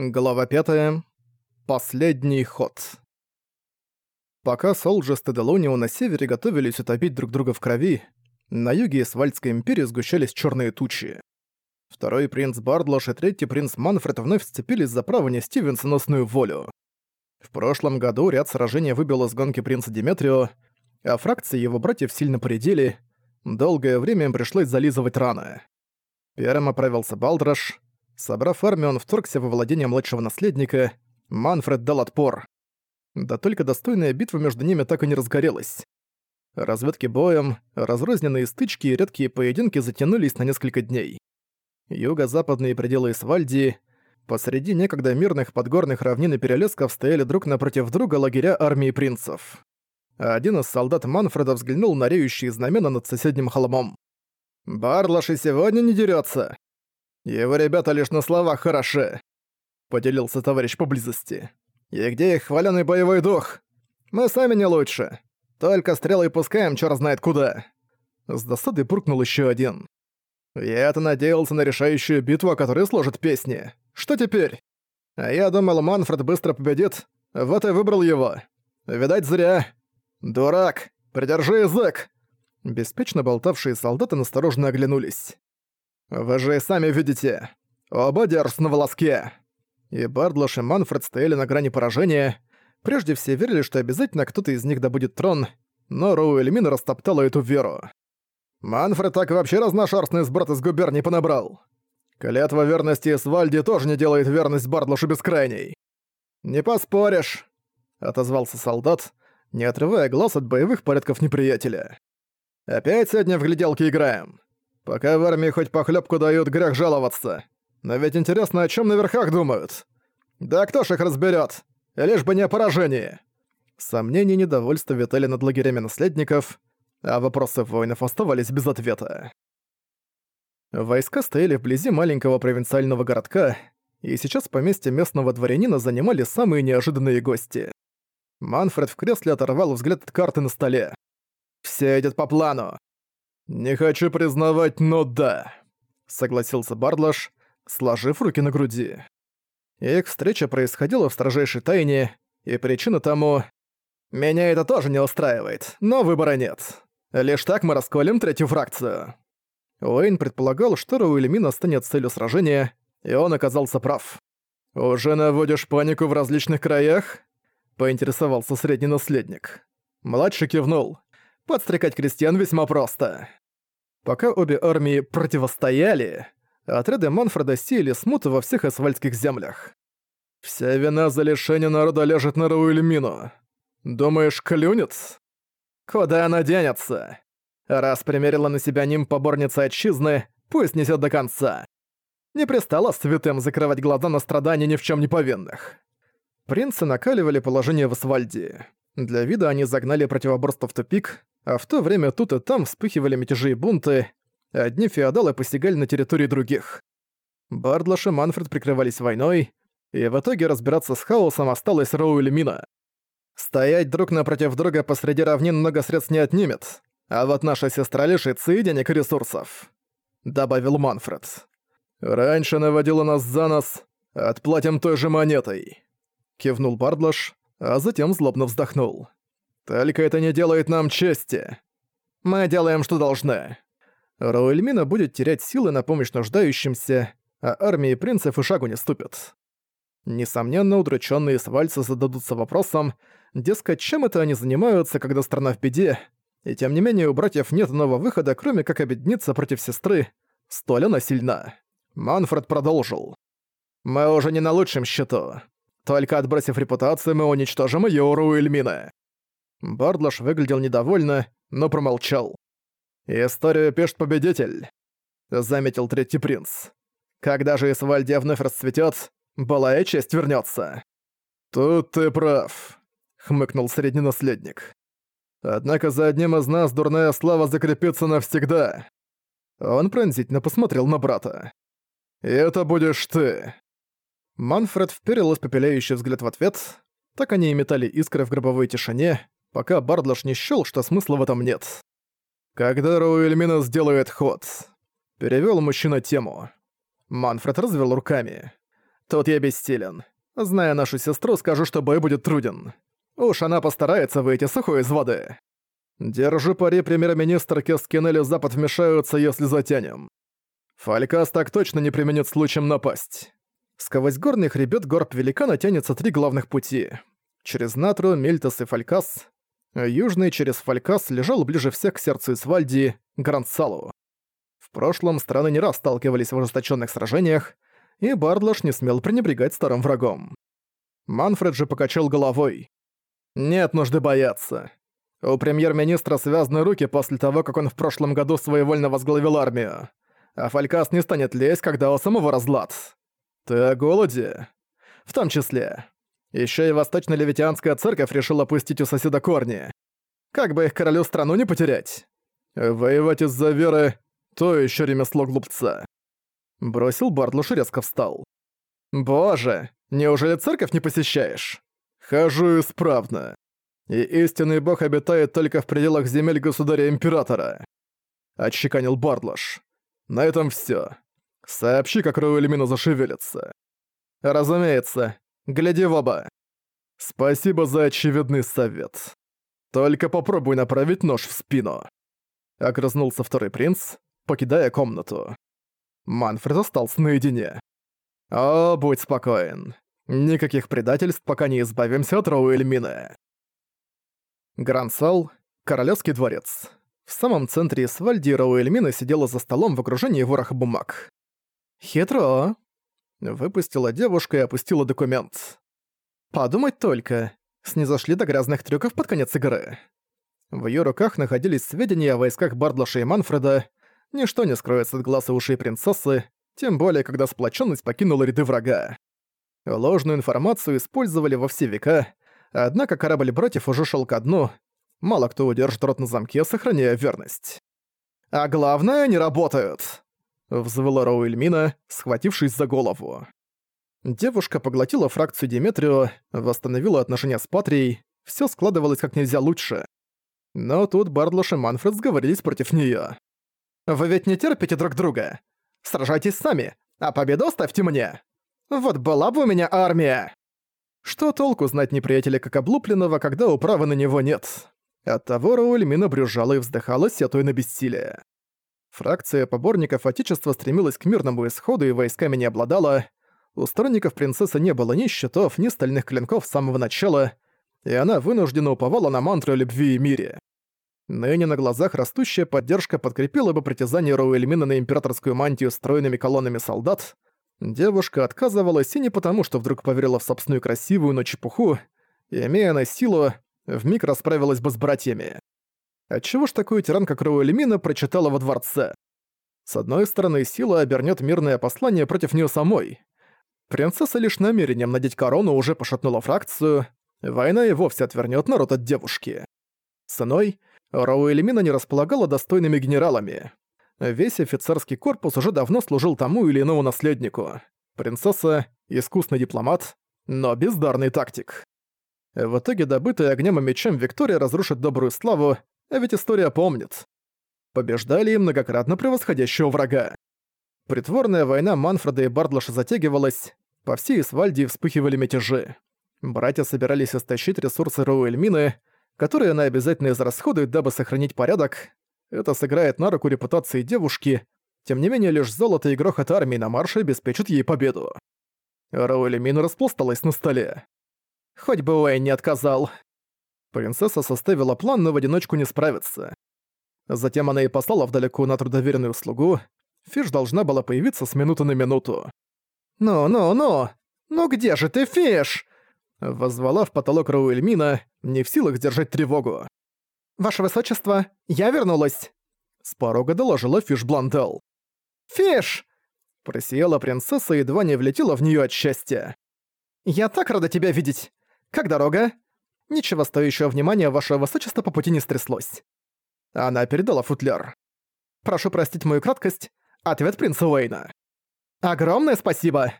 Глава 5. Последний ход. Пока Солджест и Делонио на севере готовились утопить друг друга в крови, на юге Свальдской империи сгущались черные тучи. Второй принц Бардлош и третий принц Манфред вновь сцепились за право нести венценосную волю. В прошлом году ряд сражений выбил из гонки принца Диметрио, а фракции его братьев сильно поредели, долгое время им пришлось зализывать раны. Первым оправился Балдраш, Собрав армию, он вторгся во владение младшего наследника. Манфред дал отпор. Да только достойная битва между ними так и не разгорелась. Разведки боем, разрозненные стычки и редкие поединки затянулись на несколько дней. Юго-западные пределы Исвальдии, посреди некогда мирных подгорных равнин и перелесков стояли друг напротив друга лагеря армии принцев. Один из солдат Манфреда взглянул на реющие знамена над соседним холмом. «Барлаш и сегодня не дерётся!» Его ребята лишь на словах хороши», — поделился товарищ поблизости. «И где их хваленый боевой дух? Мы сами не лучше. Только стрелы пускаем чёрт знает куда». С досадой буркнул еще один. «Я-то надеялся на решающую битву, о которой сложат песни. Что теперь? А я думал, Манфред быстро победит, вот и выбрал его. Видать, зря. Дурак, придержи язык!» Беспечно болтавшие солдаты настороженно оглянулись. «Вы же и сами видите. Оба держат на волоске». И Бардлош и Манфред стояли на грани поражения. Прежде все верили, что обязательно кто-то из них добудет трон, но Роу Эльмина растоптала эту веру. «Манфред так вообще разношерстный сброд из губернии понабрал. Клятва верности Свальди тоже не делает верность Бардлошу бескрайней». «Не поспоришь», — отозвался солдат, не отрывая глаз от боевых порядков неприятеля. «Опять сегодня в гляделки играем. Пока в армии хоть похлебку дают, грех жаловаться. Но ведь интересно, о чем на верхах думают. Да кто ж их разберет? Лишь бы не о поражении. Сомнения и недовольство витали над лагерями наследников, а вопросы воинов оставались без ответа. Войска стояли вблизи маленького провинциального городка, и сейчас поместье местного дворянина занимали самые неожиданные гости. Манфред в кресле оторвал взгляд от карты на столе. «Все идет по плану. «Не хочу признавать, но да», — согласился Бардлаш, сложив руки на груди. Их встреча происходила в строжайшей тайне, и причина тому... Меня это тоже не устраивает, но выбора нет. Лишь так мы расколем третью фракцию. Уэйн предполагал, что Рауэльмина станет целью сражения, и он оказался прав. «Уже наводишь панику в различных краях?» — поинтересовался средний наследник. Младший кивнул. «Подстрекать крестьян весьма просто». Пока обе армии противостояли, отряды Манфреда сеяли смуту во всех асфальтских землях. «Вся вина за лишение народа лежит на Рауэльмину. Думаешь, клюнет? Куда она денется? Раз примерила на себя ним поборница отчизны, пусть несет до конца. Не пристало святым закрывать глаза на страдания ни в чем не повинных». Принцы накаливали положение в Асфальдии. Для вида они загнали противоборство в тупик, а в то время тут и там вспыхивали мятежи и бунты, одни феодалы посягали на территории других. Бардлаш и Манфред прикрывались войной, и в итоге разбираться с хаосом осталось Роу или Мина. Стоять друг напротив друга посреди равнин много средств не отнимет, а вот наша сестра лишится и денег и ресурсов», — добавил Манфред. «Раньше наводила нас за нос, отплатим той же монетой», — кивнул Бардлаш, а затем злобно вздохнул. Только это не делает нам чести. Мы делаем, что должны. Роэльмина будет терять силы на помощь нуждающимся, а армии принцев и шагу не ступят. Несомненно, удрученные свальцы зададутся вопросом, дескать, чем это они занимаются, когда страна в беде, и тем не менее у братьев нет иного выхода, кроме как объединиться против сестры, столь она сильна. Манфред продолжил. «Мы уже не на лучшем счету. Только отбросив репутацию, мы уничтожим у Руэльмина. Бардлаш выглядел недовольно, но промолчал. «Историю пишет победитель», — заметил третий принц. «Когда же Исвальдия вновь расцветёт, былая честь вернётся». «Тут ты прав», — хмыкнул средний наследник. «Однако за одним из нас дурная слава закрепится навсегда». Он пронзительно посмотрел на брата. «И это будешь ты». Манфред вперил испепеляющий взгляд в ответ. Так они и метали искры в гробовой тишине, пока Бардлаш не счёл, что смысла в этом нет. «Когда Роуэльмина сделает ход?» Перевёл мужчина тему. Манфред развел руками. Тут я бессилен. Зная нашу сестру, скажу, что бой будет труден. Уж она постарается выйти сухой из воды. Держу пари, премьер-министр Кескинель и Запад вмешаются, если затянем. Фалькас так точно не применит случаем напасть. Сквозь горный хребет горб великана тянется три главных пути. Через Натру, Мельтас и Фалькас. Южный через Фалькас лежал ближе всех к сердцу Исвальдии, Грандсалу. В прошлом страны не раз сталкивались в ожесточенных сражениях, и Бардлаш не смел пренебрегать старым врагом. Манфред же покачал головой. «Нет нужды бояться. У премьер-министра связаны руки после того, как он в прошлом году своевольно возглавил армию. А Фалькас не станет лезть, когда у самого разлад. Ты о голоде? В том числе. Еще и Восточно-Левитианская церковь решила пустить у соседа корни. Как бы их королю страну не потерять? Воевать из-за веры — то еще ремесло глупца. Бросил Бартлуш и резко встал. «Боже, неужели церковь не посещаешь?» «Хожу исправно. И истинный бог обитает только в пределах земель государя-императора», — отчеканил Бартлуш. «На этом все. Сообщи, как Роуэльмина зашевелится». «Разумеется. Гляди в оба». «Спасибо за очевидный совет. Только попробуй направить нож в спину». Огрызнулся второй принц, покидая комнату. Манфред остался наедине. «О, будь спокоен. Никаких предательств, пока не избавимся от Роуэльмина». Грансал, Королевский дворец. В самом центре Свальди Роуэльмина сидела за столом в окружении вороха бумаг. «Хитро!» Выпустила девушка и опустила документ. «Подумать только, снизошли до грязных трюков под конец игры». В её руках находились сведения о войсках Бардлаша и Манфреда, Ничто не скроется от глаз и ушей принцессы, тем более, когда сплоченность покинула ряды врага. Ложную информацию использовали во все века, однако корабль братьев уже шел ко дну, мало кто удержит рот на замке, сохраняя верность. «А главное, они работают!» — взвыла Роуэльмина, схватившись за голову. Девушка поглотила фракцию Диметрио, восстановила отношения с Патрией, все складывалось как нельзя лучше. Но тут Бардлош и Манфред сговорились против неё. Вы ведь не терпите друг друга. Сражайтесь сами, а победу оставьте мне. Вот была бы у меня армия. Что толку знать неприятеля как облупленного, когда управы на него нет? Оттого Рауль Мина брюзжала и вздыхала, сетуя на бессилие. Фракция поборников Отечества стремилась к мирному исходу и войсками не обладала. У сторонников принцессы не было ни щитов, ни стальных клинков с самого начала, и она вынуждена уповала на мантру любви и мире. Ныне на глазах растущая поддержка подкрепила бы притязание Роуэльмина на императорскую мантию стройными колоннами солдат. Девушка отказывалась и не потому, что вдруг поверила в собственную красивую, но чепуху, и, имея на силу, вмиг расправилась бы с братьями. Отчего ж такую тиран, как Роуэльмина, прочитала во дворце? С одной стороны, сила обернет мирное послание против нее самой. Принцесса лишь намерением надеть корону уже пошатнула фракцию, война и вовсе отвернет народ от девушки. С иной, не располагала достойными генералами. Весь офицерский корпус уже давно служил тому или иному наследнику. Принцесса — искусный дипломат, но бездарный тактик. В итоге добытый огнем и мечом Виктория разрушит добрую славу, а ведь история помнит. Побеждали и многократно превосходящего врага. Притворная война Манфреда и Бардлаша затягивалась, по всей Исвальдии вспыхивали мятежи. Братья собирались истощить ресурсы Роуэльмины, которые она обязательно израсходует, дабы сохранить порядок. Это сыграет на руку репутации девушки, тем не менее лишь золото и грохот армии на марше обеспечат ей победу. Роули Мин распласталась на столе. Хоть бы Уэйн не отказал. Принцесса составила план, но в одиночку не справиться. Затем она и послала вдалеку на трудоверенную слугу. Фиш должна была появиться с минуты на минуту. «Ну-ну-ну! Ну где же ты, Фиш?» Возвала в потолок Роуэльмина, не в силах сдержать тревогу. «Ваше высочество, я вернулась!» С порога доложила Фиш Блантел. «Фиш!» Просияла принцесса и едва не влетела в нее от счастья. «Я так рада тебя видеть! Как дорога?» Ничего стоящего внимания вашего высочества по пути не стряслось. Она передала футляр. «Прошу простить мою краткость. Ответ принца Уэйна». «Огромное спасибо!»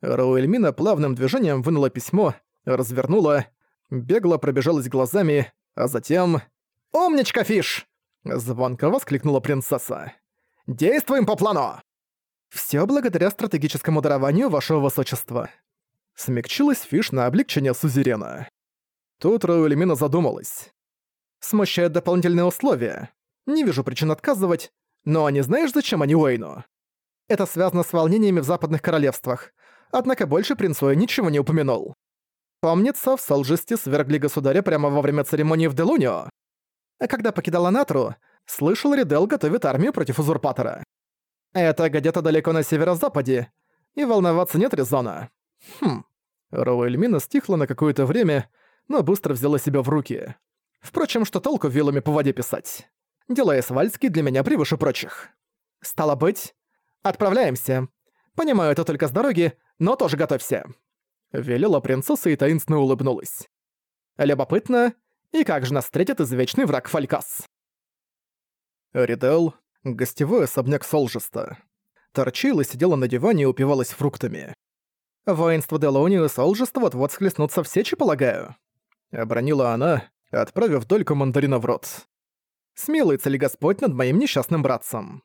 Роуэльмина плавным движением вынула письмо, развернула, бегло пробежалась глазами, а затем... «Умничка, Фиш!» — звонко воскликнула принцесса. «Действуем по плану!» Все благодаря стратегическому дарованию вашего высочества. Смягчилась Фиш на облегчение сузерена. Тут Роуэльмина задумалась. Смущают дополнительные условия. Не вижу причин отказывать, но не знаешь, зачем они Уэйну? Это связано с волнениями в западных королевствах. Однако больше принц Уэй ничего не упомянул. Помнится, в Солжесте свергли государя прямо во время церемонии в Делунио. А когда покидала Натру, слышал, Ридел готовит армию против узурпатора. Это где-то далеко на северо-западе, и волноваться нет резона. Хм. Роуэльмина стихла на какое-то время, но быстро взяла себя в руки. Впрочем, что толку вилами по воде писать? Дела Эсвальски для меня превыше прочих. Стало быть, отправляемся. Понимаю, это только с дороги, но тоже готовься. Велела принцесса и таинственно улыбнулась. Любопытно, и как же нас встретит извечный враг Фалькас? Ридел, гостевой особняк Солжеста. Торчила сидела на диване и упивалась фруктами. «Воинство Делони и Солжеста вот-вот схлестнутся в сечи, полагаю?» Обронила она, отправив дольку мандарина в рот. «Смилуется ли Господь над моим несчастным братцем?»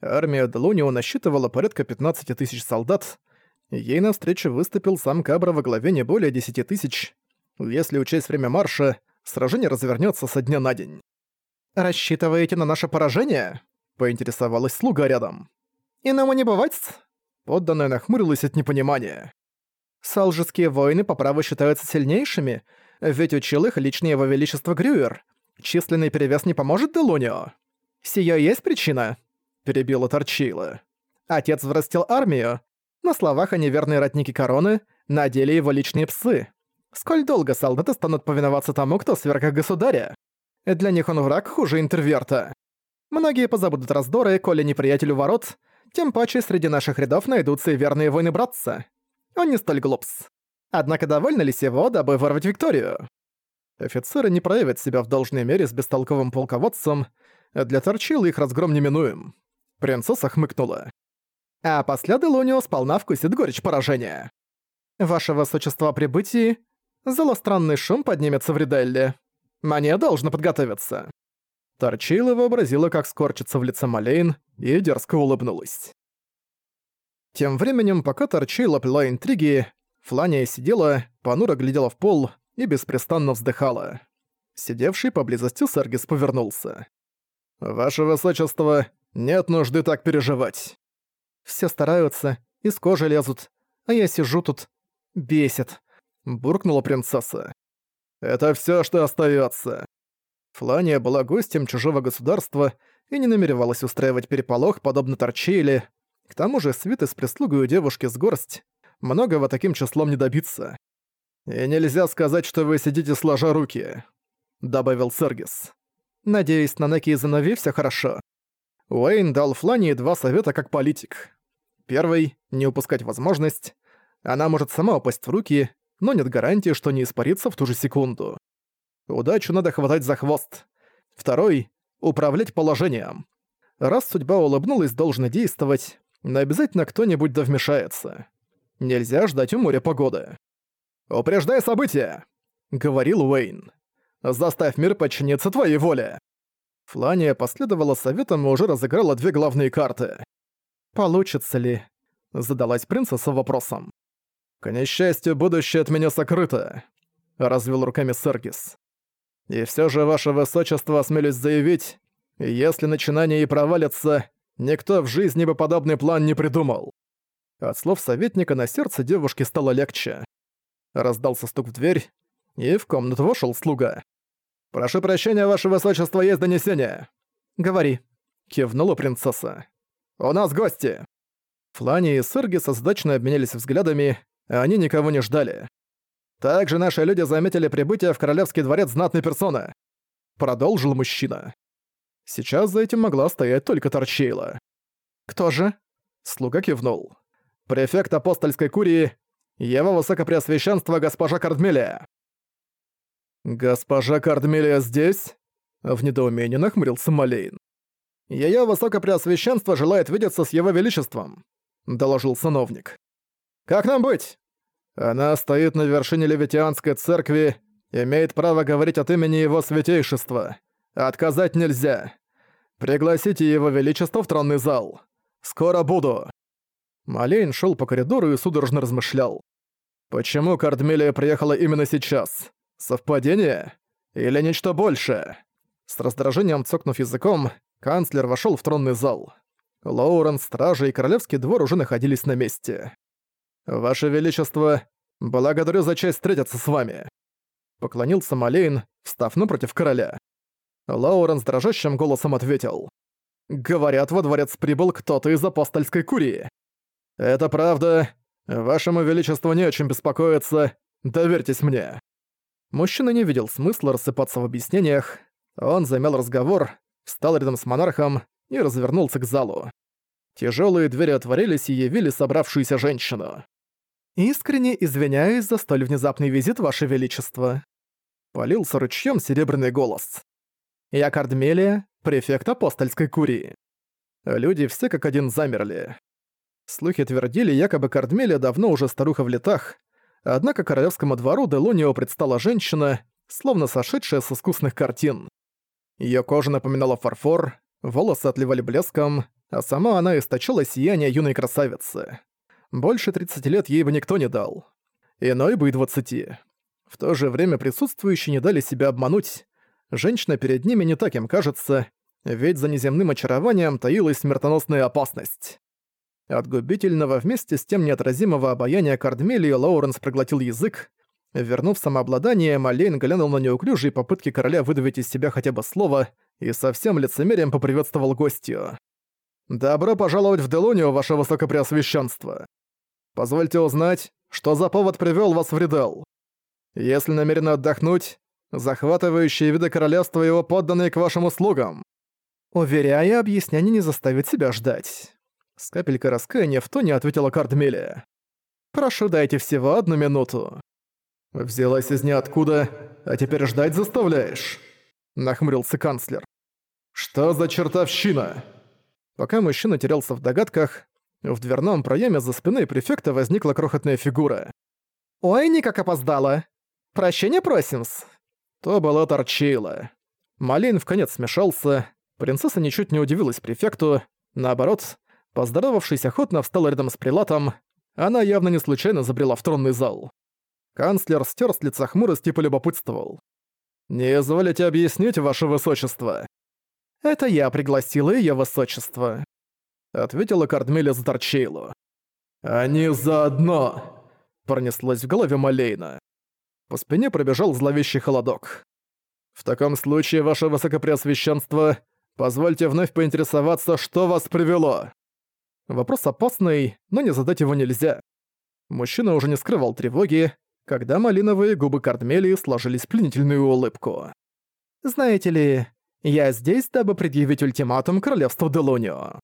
Армия Делонио насчитывала порядка 15 тысяч солдат, Ей навстречу выступил сам Кабра во главе не более десяти тысяч. Если учесть время марша, сражение развернется со дня на день. «Рассчитываете на наше поражение?» — поинтересовалась слуга рядом. «И нам и не бывать Подданная нахмурилась от непонимания. «Салжские воины по праву считаются сильнейшими, ведь учил их личное его величество Грюер. Численный перевес не поможет Делунио?» «Сия есть причина?» — перебила Торчила. «Отец вырастил армию, на словах они верные ратники короны, на деле его личные псы. Сколь долго солдаты станут повиноваться тому, кто сверх государя? Для них он враг хуже интерверта. Многие позабудут раздоры, коли неприятель у ворот, тем паче среди наших рядов найдутся и верные воины братца. Он не столь глупс. Однако довольно ли сего, дабы вырвать Викторию? Офицеры не проявят себя в должной мере с бестолковым полководцем, для Торчила их разгром неминуем. Принцесса хмыкнула а после Делунио сполна вкусит горечь поражения. Ваше высочество о прибытии, злостранный шум поднимется в Риделле. Мне должно подготовиться». Торчила вообразила, как скорчится в лице Малейн, и дерзко улыбнулась. Тем временем, пока Торчила плела интриги, Флания сидела, понуро глядела в пол и беспрестанно вздыхала. Сидевший поблизости Сергис повернулся. «Ваше высочество, нет нужды так переживать. Все стараются, из кожи лезут, а я сижу тут. Бесит. Буркнула принцесса. Это все, что остается. Флания была гостем чужого государства и не намеревалась устраивать переполох, подобно Торчейле. К тому же свиты с прислугой у девушки с горсть. Многого таким числом не добиться. «И нельзя сказать, что вы сидите сложа руки», — добавил Сергис. «Надеюсь, на Неки и Занови все хорошо». Уэйн дал Флании два совета как политик. Первый — не упускать возможность. Она может сама упасть в руки, но нет гарантии, что не испарится в ту же секунду. Удачу надо хватать за хвост. Второй — управлять положением. Раз судьба улыбнулась, должно действовать, но обязательно кто-нибудь да вмешается. Нельзя ждать у моря погоды. «Упреждай события!» — говорил Уэйн. «Заставь мир подчиниться твоей воле!» Флания последовала советам и уже разыграла две главные карты. «Получится ли?» — задалась принцесса вопросом. «К несчастью, будущее от меня сокрыто», — развел руками Сергис. «И все же, ваше высочество, осмелюсь заявить, если начинание и провалится, никто в жизни бы подобный план не придумал». От слов советника на сердце девушки стало легче. Раздался стук в дверь, и в комнату вошел слуга. «Прошу прощения, ваше высочество, есть донесение». «Говори», — кивнула принцесса. «У нас гости!» Флани и Сырги создачно обменялись взглядами, а они никого не ждали. «Также наши люди заметили прибытие в Королевский дворец знатной персоны», — продолжил мужчина. Сейчас за этим могла стоять только Торчейла. «Кто же?» — слуга кивнул. «Префект апостольской курии, его высокопреосвященство госпожа Кардмелия». «Госпожа Кардмелия здесь?» — в недоумении нахмурился Малейн. Её высокопреосвященство желает видеться с его величеством», — доложил сановник. «Как нам быть?» «Она стоит на вершине Левитианской церкви, имеет право говорить от имени его святейшества. Отказать нельзя. Пригласите его величество в тронный зал. Скоро буду». Малейн шел по коридору и судорожно размышлял. Почему Кардмелия приехала именно сейчас? Совпадение? Или нечто большее? С раздражением цокнув языком, канцлер вошел в тронный зал. Лоурен, стражи и королевский двор уже находились на месте. «Ваше Величество, благодарю за честь встретиться с вами», — поклонился Малейн, встав напротив короля. Лоурен с дрожащим голосом ответил. «Говорят, во дворец прибыл кто-то из апостольской курии». «Это правда. Вашему Величеству не о чем беспокоиться. Доверьтесь мне». Мужчина не видел смысла рассыпаться в объяснениях. Он замял разговор, встал рядом с монархом и развернулся к залу. Тяжелые двери отворились и явили собравшуюся женщину. «Искренне извиняюсь за столь внезапный визит, Ваше Величество», — полился ручьем серебряный голос. «Я Кардмелия, префект апостольской курии». Люди все как один замерли. Слухи твердили, якобы Кардмелия давно уже старуха в летах, однако королевскому двору Делонио предстала женщина, словно сошедшая с искусных картин. Её кожа напоминала фарфор, волосы отливали блеском, а сама она источала сияние юной красавицы. Больше 30 лет ей бы никто не дал. Иной бы и 20. В то же время присутствующие не дали себя обмануть. Женщина перед ними не так им кажется, ведь за неземным очарованием таилась смертоносная опасность. От губительного вместе с тем неотразимого обаяния Кардмелии Лоуренс проглотил язык. Вернув самообладание, Малейн глянул на неуклюжие попытки короля выдавить из себя хотя бы слово и со всем лицемерием поприветствовал гостью. «Добро пожаловать в Делунию, ваше высокопреосвященство. Позвольте узнать, что за повод привёл вас в Ридел. Если намерены отдохнуть, захватывающие виды королевства его подданные к вашим услугам». Уверяя, объяснение не заставит себя ждать. С капелькой раскаяния в тоне ответила Кардмелия. «Прошу, дайте всего одну минуту». «Взялась из ниоткуда, а теперь ждать заставляешь?» Нахмурился канцлер. «Что за чертовщина?» Пока мужчина терялся в догадках, в дверном проеме за спиной префекта возникла крохотная фигура. «Ой, никак опоздала! Прощения просим-с!» То была Торчейла. Малин в конец смешался, принцесса ничуть не удивилась префекту, наоборот, Поздоровавшись охотно встала рядом с прилатом, она явно не случайно забрела в тронный зал. Канцлер стер с лица хмурость и полюбопытствовал. «Не изволите объяснить, ваше высочество?» «Это я пригласила её высочество», — ответила Кардмеля за Торчейлу. «Они заодно!» — пронеслось в голове Малейна. По спине пробежал зловещий холодок. «В таком случае, ваше высокопреосвященство, позвольте вновь поинтересоваться, что вас привело?» Вопрос опасный, но не задать его нельзя. Мужчина уже не скрывал тревоги, когда малиновые губы Кардмелии сложились в пленительную улыбку. «Знаете ли, я здесь, дабы предъявить ультиматум королевству Делонио».